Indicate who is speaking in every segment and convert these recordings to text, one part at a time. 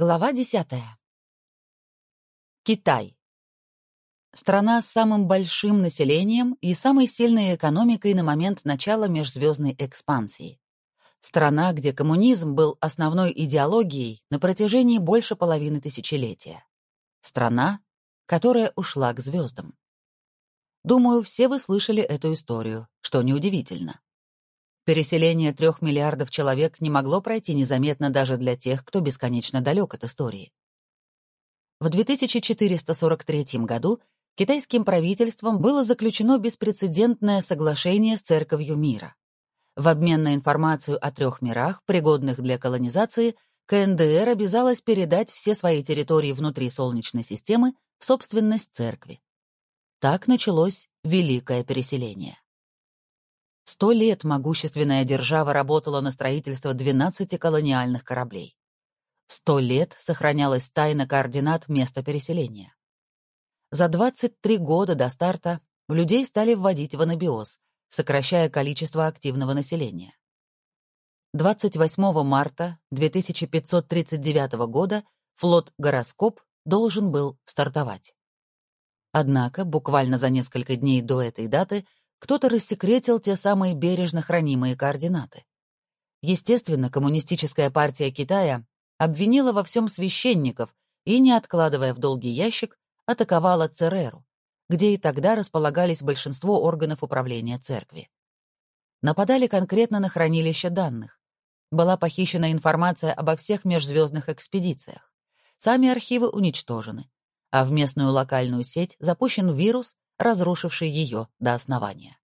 Speaker 1: Глава десятая. Китай. Страна с самым большим населением и самой сильной экономикой на момент начала межзвездной экспансии. Страна, где коммунизм был основной идеологией на протяжении больше половины тысячелетия. Страна, которая ушла к звездам. Думаю, все вы слышали эту историю, что неудивительно. Переселение трех миллиардов человек не могло пройти незаметно даже для тех, кто бесконечно далек от истории. В 2443 году китайским правительством было заключено беспрецедентное соглашение с Церковью мира. В обмен на информацию о трех мирах, пригодных для колонизации, КНДР обязалась передать все свои территории внутри Солнечной системы в собственность Церкви. Так началось Великое переселение. Сто лет могущественная держава работала на строительство 12 колониальных кораблей. Сто лет сохранялась тайна координат места переселения. За 23 года до старта людей стали вводить в анабиоз, сокращая количество активного населения. 28 марта 2539 года флот «Гороскоп» должен был стартовать. Однако буквально за несколько дней до этой даты кто-то рассекретил те самые бережно хранимые координаты. Естественно, Коммунистическая партия Китая обвинила во всем священников и, не откладывая в долгий ящик, атаковала Цереру, где и тогда располагались большинство органов управления церкви. Нападали конкретно на хранилище данных. Была похищена информация обо всех межзвездных экспедициях. Сами архивы уничтожены, а в местную локальную сеть запущен вирус, разрушивший ее до основания.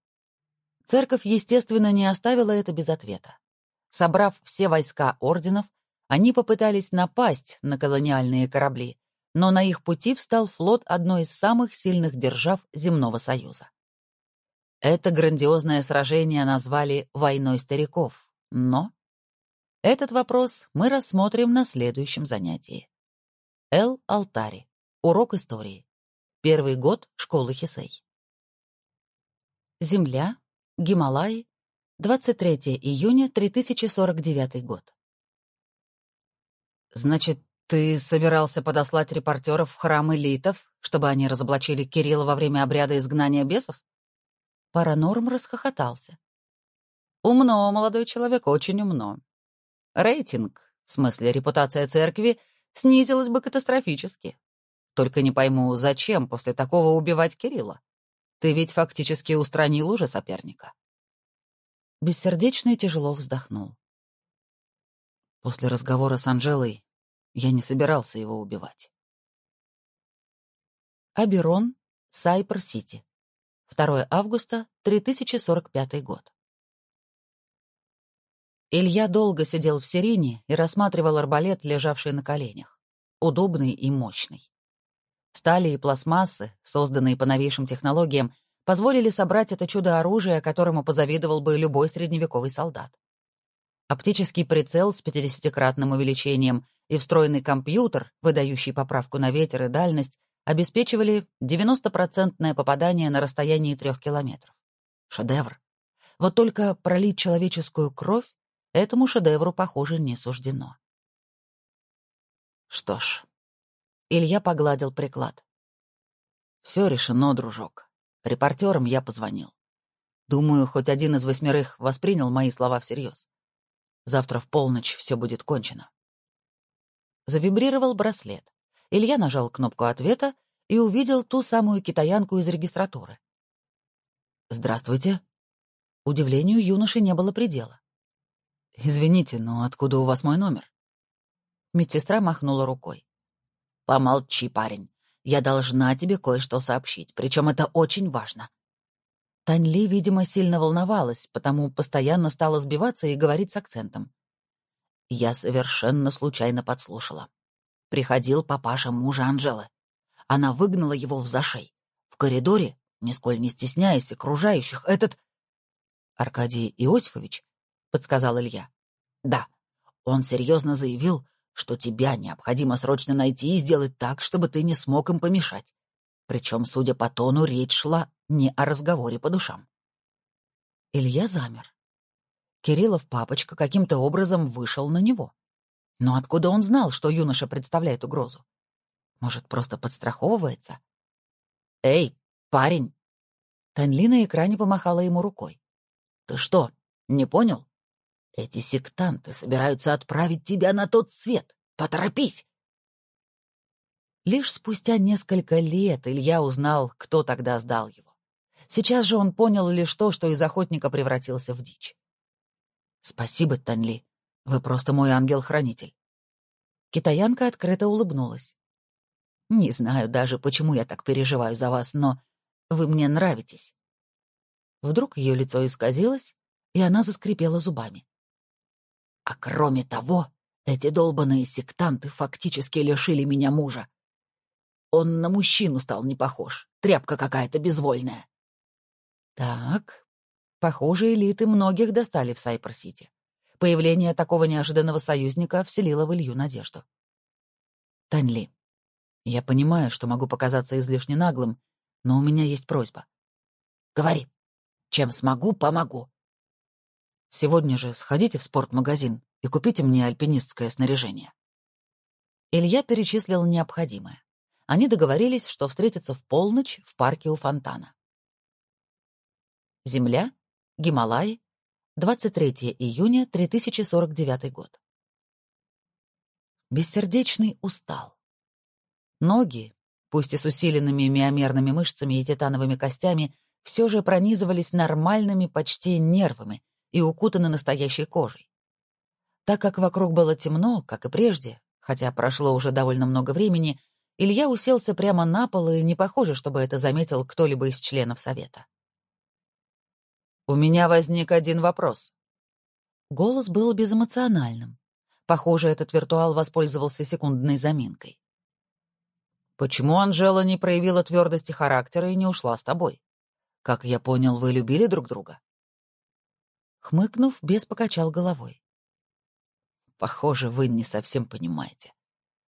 Speaker 1: Церковь, естественно, не оставила это без ответа. Собрав все войска орденов, они попытались напасть на колониальные корабли, но на их пути встал флот одной из самых сильных держав Земного Союза. Это грандиозное сражение назвали «войной стариков», но... Этот вопрос мы рассмотрим на следующем занятии. Эл Алтари. Урок истории. Первый год школы Хисей. Земля, Гималаи, 23 июня 3049 год. Значит, ты собирался подослать репортеров в храм элитов, чтобы они разоблачили Кирилла во время обряда изгнания бесов? Паранорм расхохотался. Умно, молодой человек, очень умно. Рейтинг, в смысле репутация церкви, снизилась бы катастрофически. Только не пойму, зачем после такого убивать Кирилла? Ты ведь фактически устранил уже соперника. Бессердечный тяжело вздохнул. После разговора с Анжелой я не собирался его убивать. Аберон, Сайпер-Сити. 2 августа, 3045 год. Илья долго сидел в Сирине и рассматривал арбалет, лежавший на коленях. Удобный и мощный. Стали и пластмассы, созданные по новейшим технологиям, позволили собрать это чудо оружия, которому позавидовал бы любой средневековый солдат. Оптический прицел с 50-кратным увеличением и встроенный компьютер, выдающий поправку на ветер и дальность, обеспечивали 90-процентное попадание на расстоянии трех километров. Шедевр. Вот только пролить человеческую кровь этому шедевру, похоже, не суждено. Что ж, Илья погладил приклад. «Все решено, дружок. Репортерам я позвонил. Думаю, хоть один из восьмерых воспринял мои слова всерьез. Завтра в полночь все будет кончено». Завибрировал браслет. Илья нажал кнопку ответа и увидел ту самую китаянку из регистратуры. «Здравствуйте». Удивлению юноши не было предела. «Извините, но откуда у вас мой номер?» Медсестра махнула рукой. «Помолчи, парень. Я должна тебе кое-что сообщить, причем это очень важно». Тань Ли, видимо, сильно волновалась, потому постоянно стала сбиваться и говорить с акцентом. Я совершенно случайно подслушала. Приходил папаша мужа Анжелы. Она выгнала его в зашей. В коридоре, нисколь не стесняясь окружающих, этот... Аркадий Иосифович, — подсказал Илья. Да, он серьезно заявил, что тебя необходимо срочно найти и сделать так, чтобы ты не смог им помешать. Причем, судя по тону, речь шла не о разговоре по душам. Илья замер. Кириллов папочка каким-то образом вышел на него. Но откуда он знал, что юноша представляет угрозу? Может, просто подстраховывается? «Эй, парень!» Танли на экране помахала ему рукой. «Ты что, не понял? Эти сектанты собираются отправить тебя на тот свет. Поторопись!» Лишь спустя несколько лет Илья узнал, кто тогда сдал его. Сейчас же он понял лишь то, что из охотника превратился в дичь. «Спасибо, Танли. Вы просто мой ангел-хранитель». Китаянка открыто улыбнулась. «Не знаю даже, почему я так переживаю за вас, но вы мне нравитесь». Вдруг ее лицо исказилось, и она заскрипела зубами. «А кроме того, эти долбаные сектанты фактически лишили меня мужа. Он на мужчину стал не похож, тряпка какая-то безвольная». «Так, похоже, элиты многих достали в Сайпер-Сити. Появление такого неожиданного союзника вселило в Илью надежду. «Танли, я понимаю, что могу показаться излишне наглым, но у меня есть просьба. Говори. Чем смогу, помогу. Сегодня же сходите в спортмагазин и купите мне альпинистское снаряжение. Илья перечислил необходимое. Они договорились, что встретятся в полночь в парке у фонтана. Земля, Гималаи, 23 июня 3049 год. Бессердечный устал. Ноги, пусть и с усиленными миомерными мышцами и титановыми костями, все же пронизывались нормальными почти нервами и укутаны настоящей кожей. Так как вокруг было темно, как и прежде, хотя прошло уже довольно много времени, Илья уселся прямо на пол, и не похоже, чтобы это заметил кто-либо из членов совета. «У меня возник один вопрос». Голос был безэмоциональным. Похоже, этот виртуал воспользовался секундной заминкой. «Почему Анжела не проявила твердости характера и не ушла с тобой? Как я понял, вы любили друг друга?» Хмыкнув, бес покачал головой. «Похоже, вы не совсем понимаете.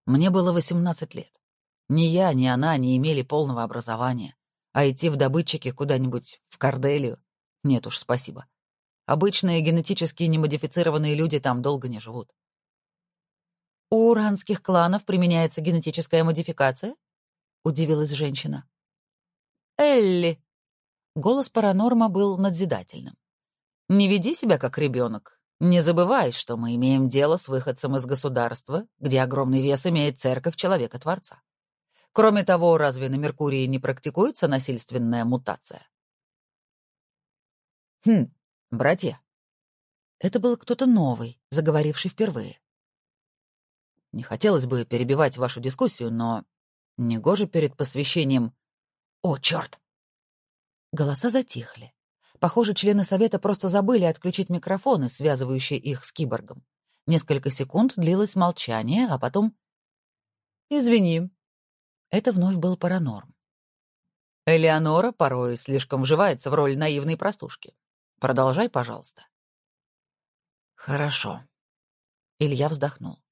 Speaker 1: Мне было восемнадцать лет. Ни я, ни она не имели полного образования, а идти в добытчики куда-нибудь в Корделию нет уж, спасибо. Обычные генетически немодифицированные люди там долго не живут. «У уранских кланов применяется генетическая модификация?» — удивилась женщина. «Элли!» Голос паранорма был надзидательным. «Не веди себя как ребенок. Не забывай, что мы имеем дело с выходцем из государства, где огромный вес имеет церковь Человека-Творца. Кроме того, разве на Меркурии не практикуется насильственная мутация? «Хм, братья». Это был кто-то новый, заговоривший впервые. Не хотелось бы перебивать вашу дискуссию, но негоже перед посвящением... О, черт! Голоса затихли. Похоже, члены совета просто забыли отключить микрофоны, связывающие их с киборгом. Несколько секунд длилось молчание, а потом... «Извини». Это вновь был паранорм. Элеонора порой слишком вживается в роль наивной простушки. Продолжай, пожалуйста. Хорошо. Илья вздохнул.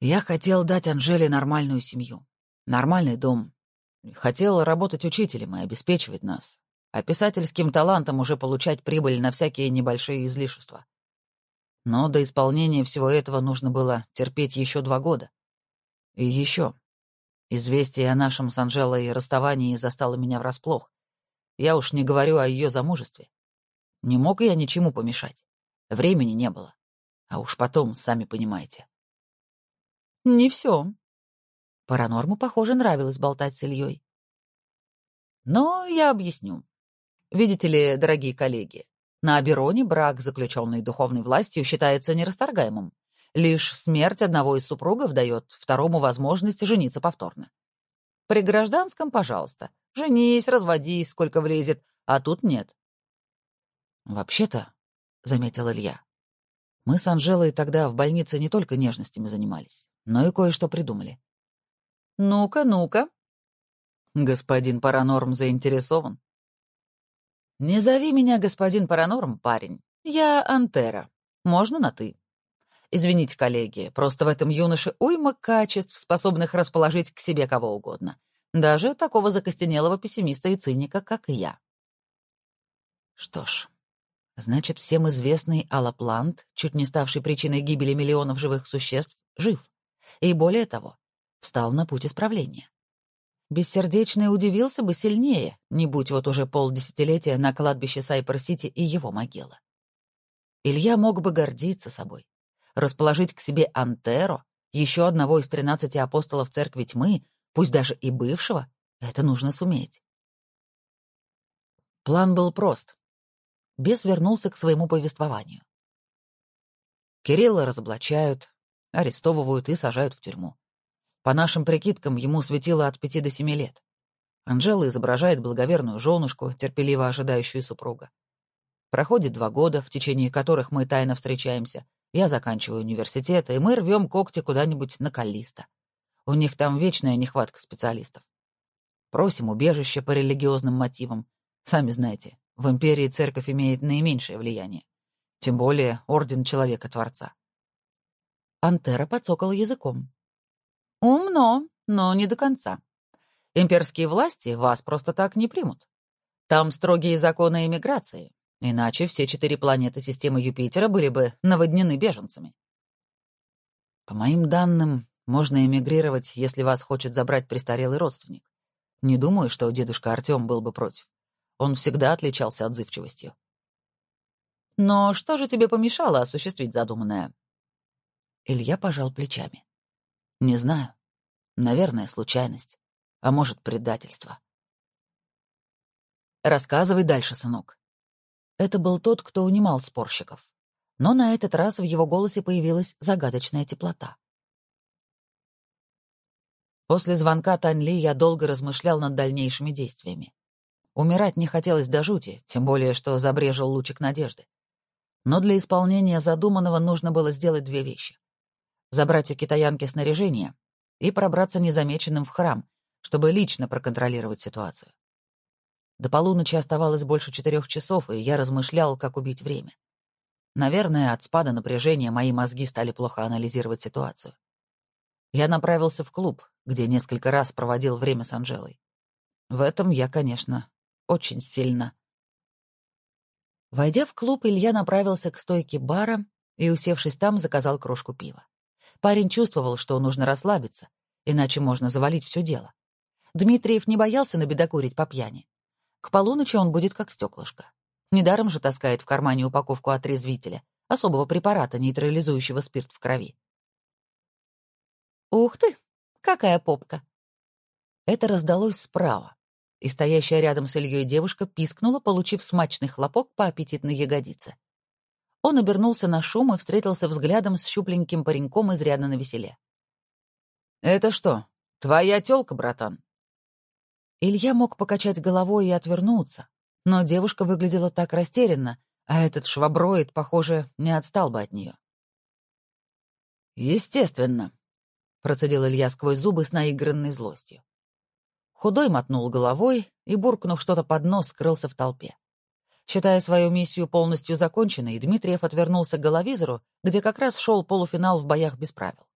Speaker 1: Я хотел дать Анжеле нормальную семью, нормальный дом. Хотел работать учителем и обеспечивать нас, а писательским талантом уже получать прибыль на всякие небольшие излишества. Но до исполнения всего этого нужно было терпеть еще два года. И еще. Известие о нашем с Анжелой расставании застало меня врасплох. Я уж не говорю о ее замужестве. Не мог я ничему помешать. Времени не было. А уж потом, сами понимаете. Не все. Паранорму, похоже, нравилось болтать с Ильей. Но я объясню. Видите ли, дорогие коллеги, на Абероне брак, заключенный духовной властью, считается нерасторгаемым. Лишь смерть одного из супругов дает второму возможность жениться повторно. При гражданском, пожалуйста, женись, разводись, сколько влезет, а тут нет. «Вообще-то», — заметил Илья, — «мы с Анжелой тогда в больнице не только нежностями занимались, но и кое-что придумали». «Ну-ка, ну-ка». Господин Паранорм заинтересован. «Не зови меня господин Паранорм, парень. Я Антера. Можно на «ты». Извините, коллеги, просто в этом юноше уйма качеств, способных расположить к себе кого угодно. Даже такого закостенелого пессимиста и циника, как и я. Что ж, Значит, всем известный Алаплант, чуть не ставший причиной гибели миллионов живых существ, жив. И более того, встал на путь исправления. Бессердечный удивился бы сильнее, не будь вот уже полдесятилетия на кладбище Сайпер-Сити и его могила. Илья мог бы гордиться собой, расположить к себе Антеро, еще одного из тринадцати апостолов Церкви Тьмы, пусть даже и бывшего, это нужно суметь. План был прост. Бес вернулся к своему повествованию. Кирилла разоблачают, арестовывают и сажают в тюрьму. По нашим прикидкам, ему светило от пяти до семи лет. Анжела изображает благоверную женушку, терпеливо ожидающую супруга. Проходит два года, в течение которых мы тайно встречаемся. Я заканчиваю университет, и мы рвем когти куда-нибудь на Каллиста. У них там вечная нехватка специалистов. Просим убежище по религиозным мотивам. Сами знаете, в империи церковь имеет наименьшее влияние. Тем более Орден Человека-Творца. Антера подсокал языком. Умно, но не до конца. Имперские власти вас просто так не примут. Там строгие законы иммиграции, иначе все четыре планеты системы Юпитера были бы наводнены беженцами. По моим данным, можно эмигрировать, если вас хочет забрать престарелый родственник. Не думаю, что дедушка Артем был бы против. Он всегда отличался отзывчивостью. Но что же тебе помешало осуществить задуманное? Илья пожал плечами. Не знаю. Наверное, случайность. А может, предательство. Рассказывай дальше, сынок. Это был тот, кто унимал спорщиков. Но на этот раз в его голосе появилась загадочная теплота. После звонка Таньли я долго размышлял над дальнейшими действиями. Умирать не хотелось до жути, тем более, что забрежил лучик надежды. Но для исполнения задуманного нужно было сделать две вещи забрать у китаянки снаряжение и пробраться незамеченным в храм, чтобы лично проконтролировать ситуацию. До полуночи оставалось больше четырех часов, и я размышлял, как убить время. Наверное, от спада напряжения мои мозги стали плохо анализировать ситуацию. Я направился в клуб, где несколько раз проводил время с Анжелой. В этом я, конечно, очень сильно. Войдя в клуб, Илья направился к стойке бара и, усевшись там, заказал кружку пива. Парень чувствовал, что нужно расслабиться, иначе можно завалить все дело. Дмитриев не боялся набедокурить по пьяни. К полуночи он будет как стеклышко. Недаром же таскает в кармане упаковку отрезвителя, особого препарата, нейтрализующего спирт в крови. «Ух ты! Какая попка!» Это раздалось справа, и стоящая рядом с Ильей девушка пискнула, получив смачный хлопок по аппетитной ягодице. Он обернулся на шум и встретился взглядом с щупленьким пареньком изрядно навеселе. «Это что, твоя тёлка, братан?» Илья мог покачать головой и отвернуться, но девушка выглядела так растерянно, а этот шваброид, похоже, не отстал бы от нее. «Естественно», — процедил Илья сквозь зубы с наигранной злостью. Худой мотнул головой и, буркнув что-то под нос, скрылся в толпе. Считая свою миссию полностью законченной, Дмитриев отвернулся к головизору, где как раз шел полуфинал в боях без правил.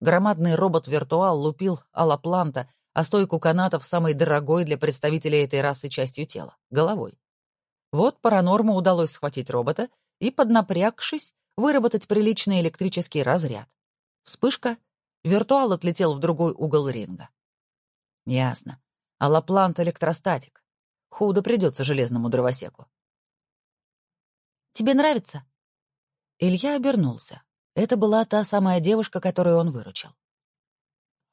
Speaker 1: Громадный робот-виртуал лупил аллопланта, а стойку канатов самой дорогой для представителей этой расы частью тела — головой. Вот паранорму удалось схватить робота и, поднапрягшись, выработать приличный электрический разряд. Вспышка — виртуал отлетел в другой угол ринга. Ясно. Аллоплант — электростатик. Худо придется железному дровосеку. «Тебе нравится?» Илья обернулся. Это была та самая девушка, которую он выручил.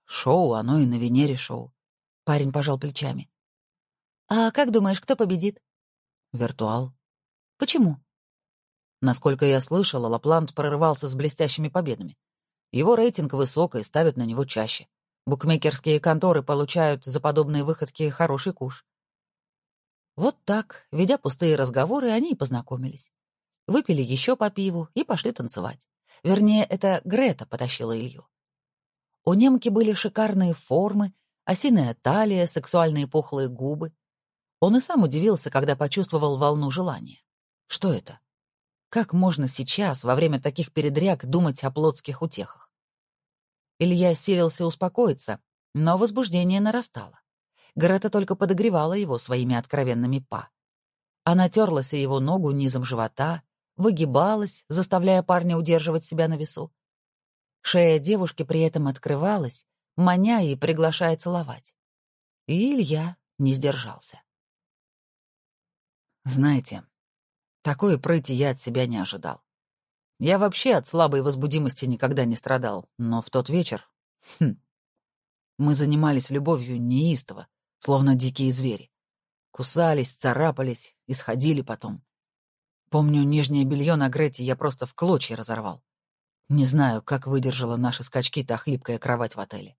Speaker 1: «Шоу, оно и на Венере шоу». Парень пожал плечами. «А как думаешь, кто победит?» «Виртуал». «Почему?» Насколько я слышал, Лаплант прорывался с блестящими победами. Его рейтинг высок и ставят на него чаще. Букмекерские конторы получают за подобные выходки хороший куш. Вот так, ведя пустые разговоры, они и познакомились. Выпили еще по пиву и пошли танцевать. Вернее, это Грета потащила Илью. У немки были шикарные формы, осиная талия, сексуальные пухлые губы. Он и сам удивился, когда почувствовал волну желания. Что это? Как можно сейчас, во время таких передряг, думать о плотских утехах? Илья силился успокоиться, но возбуждение нарастало. Грета только подогревала его своими откровенными па. Она терлась о его ногу низом живота, выгибалась, заставляя парня удерживать себя на весу. Шея девушки при этом открывалась, маня и приглашая целовать. И Илья не сдержался. Знаете, такой прыти я от себя не ожидал. Я вообще от слабой возбудимости никогда не страдал, но в тот вечер... Хм, мы занимались любовью неистово, словно дикие звери. Кусались, царапались, исходили потом. Помню, нижнее белье на Грете я просто в клочья разорвал. Не знаю, как выдержала наши скачки та хлипкая кровать в отеле.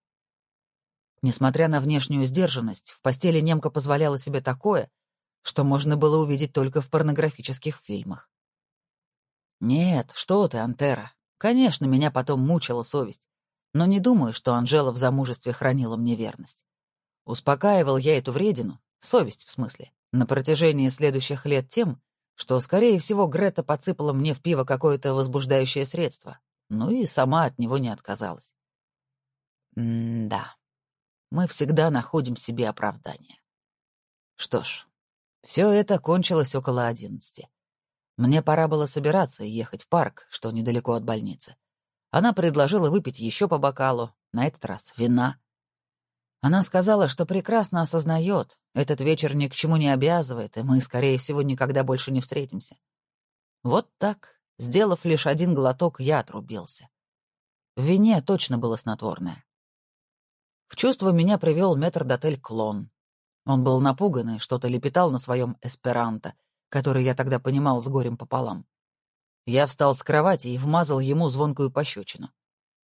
Speaker 1: Несмотря на внешнюю сдержанность, в постели немка позволяла себе такое, что можно было увидеть только в порнографических фильмах. Нет, что ты, Антера. Конечно, меня потом мучила совесть, но не думаю, что Анжела в замужестве хранила мне верность. Успокаивал я эту вредину, совесть в смысле, на протяжении следующих лет тем, что, скорее всего, Грета подсыпала мне в пиво какое-то возбуждающее средство, ну и сама от него не отказалась. М-да, мы всегда находим себе оправдание. Что ж, все это кончилось около одиннадцати. Мне пора было собираться и ехать в парк, что недалеко от больницы. Она предложила выпить еще по бокалу, на этот раз вина. Она сказала, что прекрасно осознает, этот вечер ни к чему не обязывает, и мы, скорее всего, никогда больше не встретимся. Вот так, сделав лишь один глоток, я отрубился. В вине точно было снотворное. В чувство меня привел метрдотель Клон. Он был напуган и что-то лепетал на своем эсперанто, который я тогда понимал с горем пополам. Я встал с кровати и вмазал ему звонкую пощечину.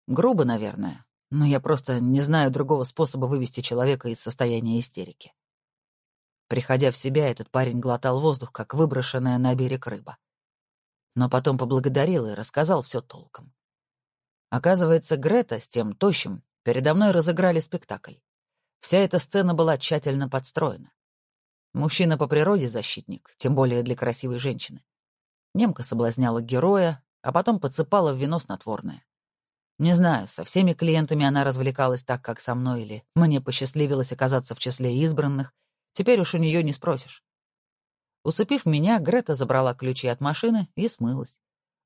Speaker 1: Грубо, наверное, но я просто не знаю другого способа вывести человека из состояния истерики. Приходя в себя, этот парень глотал воздух, как выброшенная на берег рыба. Но потом поблагодарил и рассказал все толком. Оказывается, Грета с тем тощим передо мной разыграли спектакль. Вся эта сцена была тщательно подстроена. Мужчина по природе защитник, тем более для красивой женщины. Немка соблазняла героя, а потом подсыпала в вино снотворное. Не знаю, со всеми клиентами она развлекалась так, как со мной, или мне посчастливилось оказаться в числе избранных. Теперь уж у нее не спросишь. Усыпив меня, Грета забрала ключи от машины и смылась.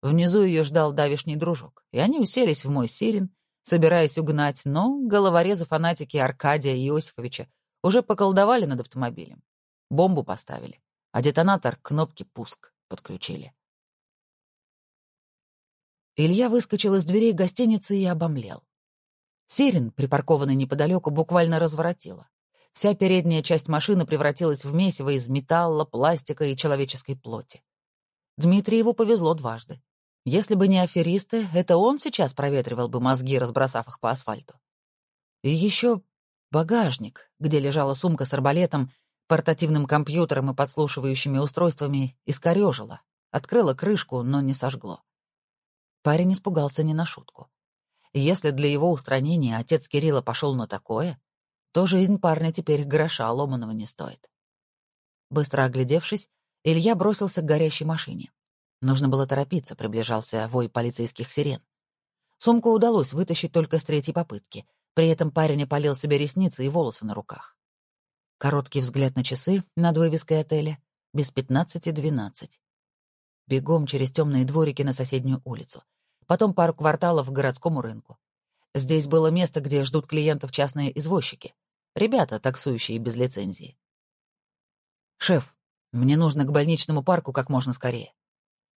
Speaker 1: Внизу ее ждал давишний дружок, и они уселись в мой сирен, собираясь угнать, но головорезы-фанатики Аркадия Иосифовича уже поколдовали над автомобилем. Бомбу поставили, а детонатор кнопки «Пуск» подключили. Илья выскочил из дверей гостиницы и обомлел. Сирен, припаркованный неподалеку, буквально разворотила. Вся передняя часть машины превратилась в месиво из металла, пластика и человеческой плоти. Дмитриеву повезло дважды. Если бы не аферисты, это он сейчас проветривал бы мозги, разбросав их по асфальту. И еще багажник, где лежала сумка с арбалетом, портативным компьютером и подслушивающими устройствами, искорежило. Открыла крышку, но не сожгло. Парень испугался не на шутку. Если для его устранения отец Кирилла пошел на такое, то жизнь парня теперь гроша ломаного не стоит. Быстро оглядевшись, Илья бросился к горящей машине. Нужно было торопиться, приближался вой полицейских сирен. Сумку удалось вытащить только с третьей попытки. При этом парень опалил себе ресницы и волосы на руках. Короткий взгляд на часы над вывеской отеля. Без пятнадцати двенадцать. Бегом через темные дворики на соседнюю улицу потом пару кварталов к городскому рынку. Здесь было место, где ждут клиентов частные извозчики, ребята, таксующие без лицензии. «Шеф, мне нужно к больничному парку как можно скорее».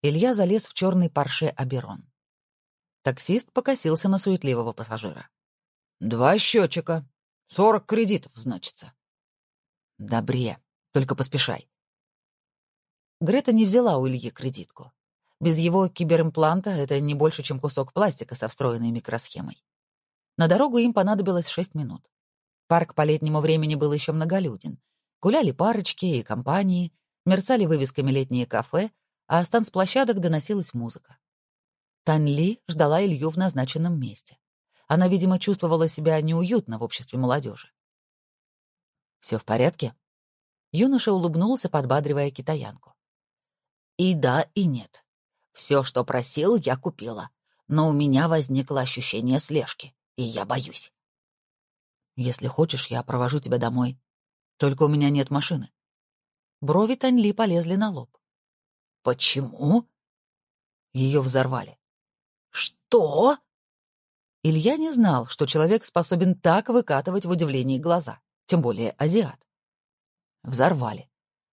Speaker 1: Илья залез в черный парше Аберон. Таксист покосился на суетливого пассажира. «Два счетчика. Сорок кредитов, значится». «Добре, только поспешай». Грета не взяла у Ильи кредитку. Без его киберимпланта это не больше, чем кусок пластика со встроенной микросхемой. На дорогу им понадобилось шесть минут. Парк по летнему времени был еще многолюден. Гуляли парочки и компании, мерцали вывесками летние кафе, а с танцплощадок доносилась музыка. Тань Ли ждала Илью в назначенном месте. Она, видимо, чувствовала себя неуютно в обществе молодежи. «Все в порядке?» Юноша улыбнулся, подбадривая китаянку. «И да, и нет. Все, что просил, я купила. Но у меня возникло ощущение слежки, и я боюсь. Если хочешь, я провожу тебя домой. Только у меня нет машины. Брови Таньли полезли на лоб.
Speaker 2: «Почему?»
Speaker 1: Ее взорвали.
Speaker 2: «Что?»
Speaker 1: Илья не знал, что человек способен так выкатывать в удивлении глаза, тем более азиат. Взорвали.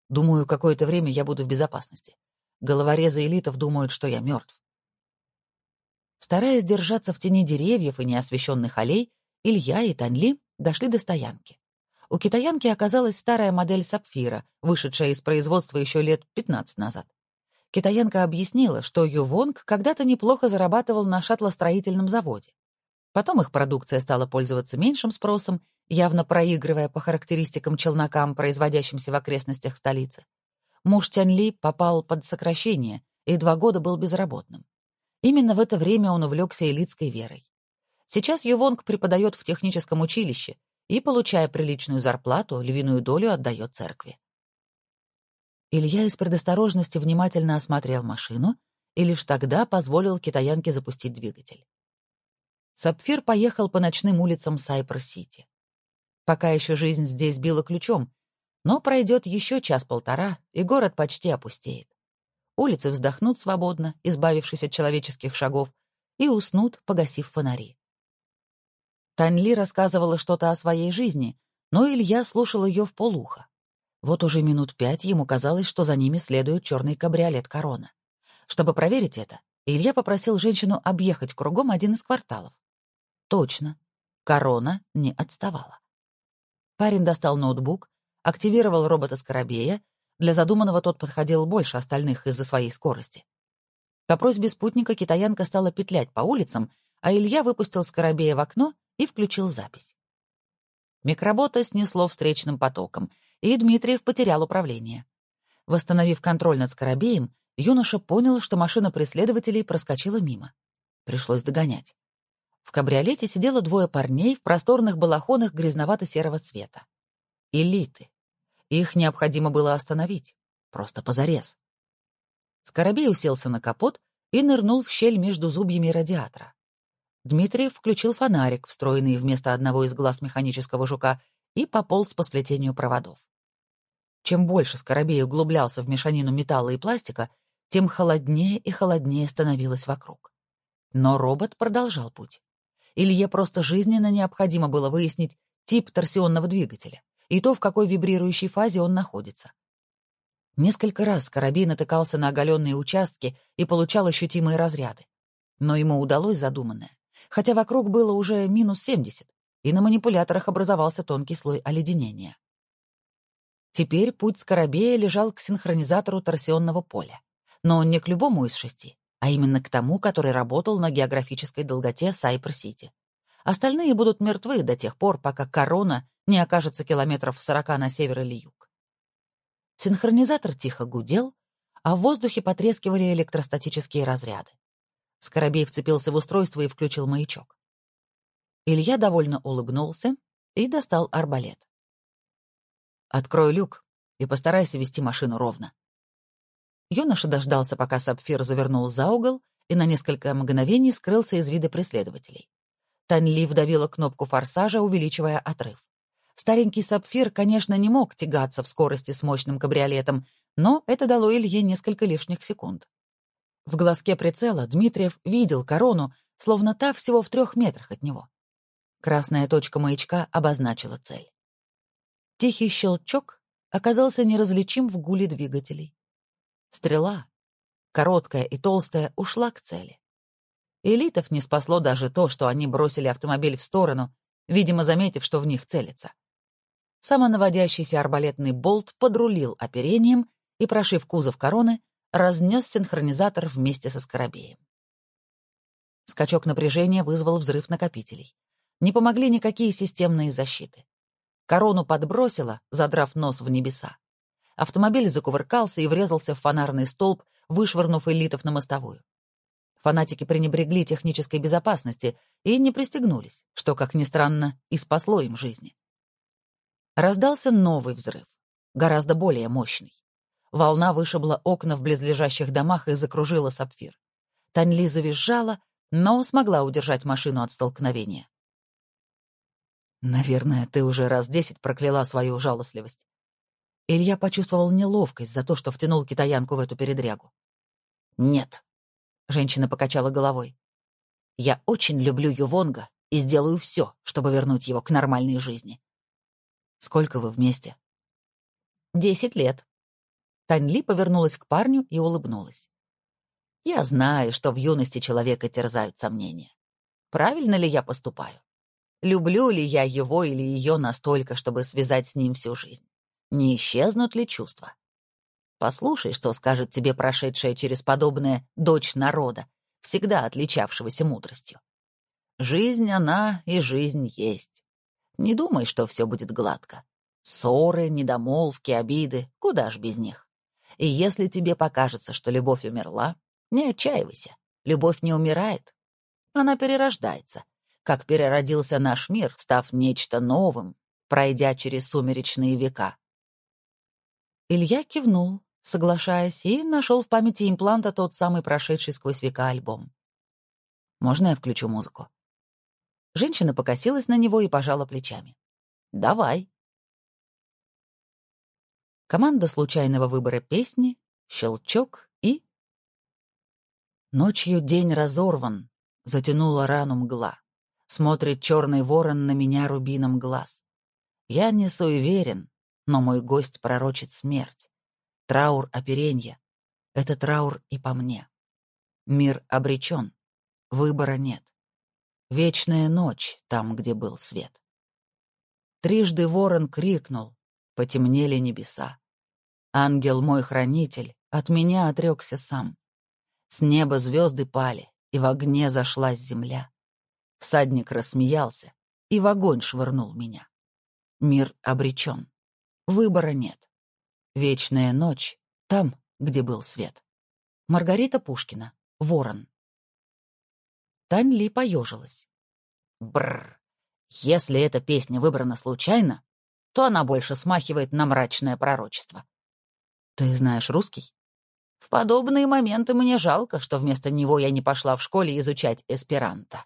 Speaker 1: Думаю, какое-то время я буду в безопасности. Головорезы элитов думают, что я мертв. Стараясь держаться в тени деревьев и неосвещенных аллей, Илья и Танли дошли до стоянки. У китаянки оказалась старая модель сапфира, вышедшая из производства еще лет 15 назад. Китаянка объяснила, что Ювонг когда-то неплохо зарабатывал на шаттлостроительном заводе. Потом их продукция стала пользоваться меньшим спросом, явно проигрывая по характеристикам челнокам, производящимся в окрестностях столицы. Муж Тяньли попал под сокращение и два года был безработным. Именно в это время он увлекся элитской верой. Сейчас Ювонг преподает в техническом училище и, получая приличную зарплату, львиную долю отдает церкви. Илья из предосторожности внимательно осмотрел машину и лишь тогда позволил китаянке запустить двигатель. Сапфир поехал по ночным улицам Сайпер-Сити. Пока еще жизнь здесь била ключом, но пройдет еще час-полтора, и город почти опустеет. Улицы вздохнут свободно, избавившись от человеческих шагов, и уснут, погасив фонари. Таньли рассказывала что-то о своей жизни, но Илья слушал ее в полухо. Вот уже минут пять ему казалось, что за ними следует черный кабриолет «Корона». Чтобы проверить это, Илья попросил женщину объехать кругом один из кварталов. Точно, «Корона» не отставала. Парень достал ноутбук, активировал робота-скоробея для задуманного тот подходил больше остальных из-за своей скорости. По просьбе спутника китаянка стала петлять по улицам, а Илья выпустил Скоробея в окно и включил запись. Микробота снесло встречным потоком, и Дмитриев потерял управление. Восстановив контроль над Скоробеем, юноша понял, что машина преследователей проскочила мимо. Пришлось догонять. В кабриолете сидело двое парней в просторных балахонах грязновато-серого цвета. Элиты. Их необходимо было остановить. Просто позарез. Скоробей уселся на капот и нырнул в щель между зубьями радиатора. Дмитриев включил фонарик, встроенный вместо одного из глаз механического жука, и пополз по сплетению проводов. Чем больше Скоробей углублялся в мешанину металла и пластика, тем холоднее и холоднее становилось вокруг. Но робот продолжал путь. Илье просто жизненно необходимо было выяснить тип торсионного двигателя и то, в какой вибрирующей фазе он находится. Несколько раз Коробей натыкался на оголенные участки и получал ощутимые разряды. Но ему удалось задуманное, хотя вокруг было уже минус 70, и на манипуляторах образовался тонкий слой оледенения. Теперь путь Скоробея лежал к синхронизатору торсионного поля, но не к любому из шести, а именно к тому, который работал на географической долготе Сайпер-Сити. Остальные будут мертвы до тех пор, пока корона не окажется километров сорока на север или юг. Синхронизатор тихо гудел, а в воздухе потрескивали электростатические разряды. Скоробей вцепился в устройство и включил маячок. Илья довольно улыбнулся и достал арбалет. «Открой люк и постарайся вести машину ровно». Юноша дождался, пока Сапфир завернул за угол и на несколько мгновений скрылся из вида преследователей. Танли вдавила кнопку форсажа, увеличивая отрыв. Старенький сапфир, конечно, не мог тягаться в скорости с мощным кабриолетом, но это дало Илье несколько лишних секунд. В глазке прицела Дмитриев видел корону, словно та всего в трех метрах от него. Красная точка маячка обозначила цель. Тихий щелчок оказался неразличим в гуле двигателей. Стрела, короткая и толстая, ушла к цели. Элитов не спасло даже то, что они бросили автомобиль в сторону, видимо, заметив, что в них целится. Самонаводящийся арбалетный болт подрулил оперением и, прошив кузов короны, разнес синхронизатор вместе со скоробеем. Скачок напряжения вызвал взрыв накопителей. Не помогли никакие системные защиты. Корону подбросило, задрав нос в небеса. Автомобиль закувыркался и врезался в фонарный столб, вышвырнув элитов на мостовую. Фанатики пренебрегли технической безопасности и не пристегнулись, что, как ни странно, и спасло им жизни. Раздался новый взрыв, гораздо более мощный. Волна вышибла окна в близлежащих домах и закружила сапфир. Таньли завизжала, но смогла удержать машину от столкновения. «Наверное, ты уже раз десять прокляла свою жалостливость». Илья почувствовал неловкость за то, что втянул китаянку в эту передрягу.
Speaker 2: «Нет», —
Speaker 1: женщина покачала головой.
Speaker 2: «Я очень люблю Ювонга и сделаю все, чтобы вернуть его к нормальной жизни».
Speaker 1: «Сколько вы вместе?»
Speaker 2: «Десять лет».
Speaker 1: Таньли повернулась к парню и улыбнулась.
Speaker 2: «Я знаю, что в юности человека терзают сомнения. Правильно ли я поступаю? Люблю ли я его или ее настолько, чтобы связать с ним всю жизнь? Не исчезнут ли чувства? Послушай, что скажет тебе прошедшая через подобное дочь народа, всегда отличавшегося мудростью. Жизнь она и жизнь есть. Не думай, что все будет гладко. Ссоры, недомолвки, обиды, куда ж без них. И если тебе покажется, что любовь умерла, не отчаивайся. Любовь не умирает. Она перерождается, как переродился наш мир, став нечто новым, пройдя через сумеречные века.
Speaker 1: Илья кивнул, соглашаясь, и нашел в памяти импланта тот самый прошедший сквозь века альбом. «Можно я включу музыку?» Женщина покосилась на него и пожала плечами.
Speaker 2: «Давай».
Speaker 1: Команда случайного выбора песни, щелчок и... Ночью день разорван, затянула рану мгла. Смотрит черный ворон на меня рубином глаз. Я не суеверен, но мой гость пророчит смерть. Траур оперенья — это траур и по мне. Мир обречен, выбора нет. Вечная ночь там, где был свет. Трижды ворон крикнул, потемнели небеса. Ангел мой хранитель от меня отрекся сам. С неба звезды пали, и в огне зашлась земля. Всадник рассмеялся и в огонь швырнул меня. Мир обречен. Выбора нет. Вечная ночь там, где был свет. Маргарита Пушкина. Ворон. Тань Ли поежилась.
Speaker 2: Бррр. Если эта песня выбрана случайно, то она больше смахивает на мрачное пророчество.
Speaker 1: Ты знаешь русский?
Speaker 2: В подобные моменты мне жалко, что вместо него я не пошла в школе изучать эсперанто.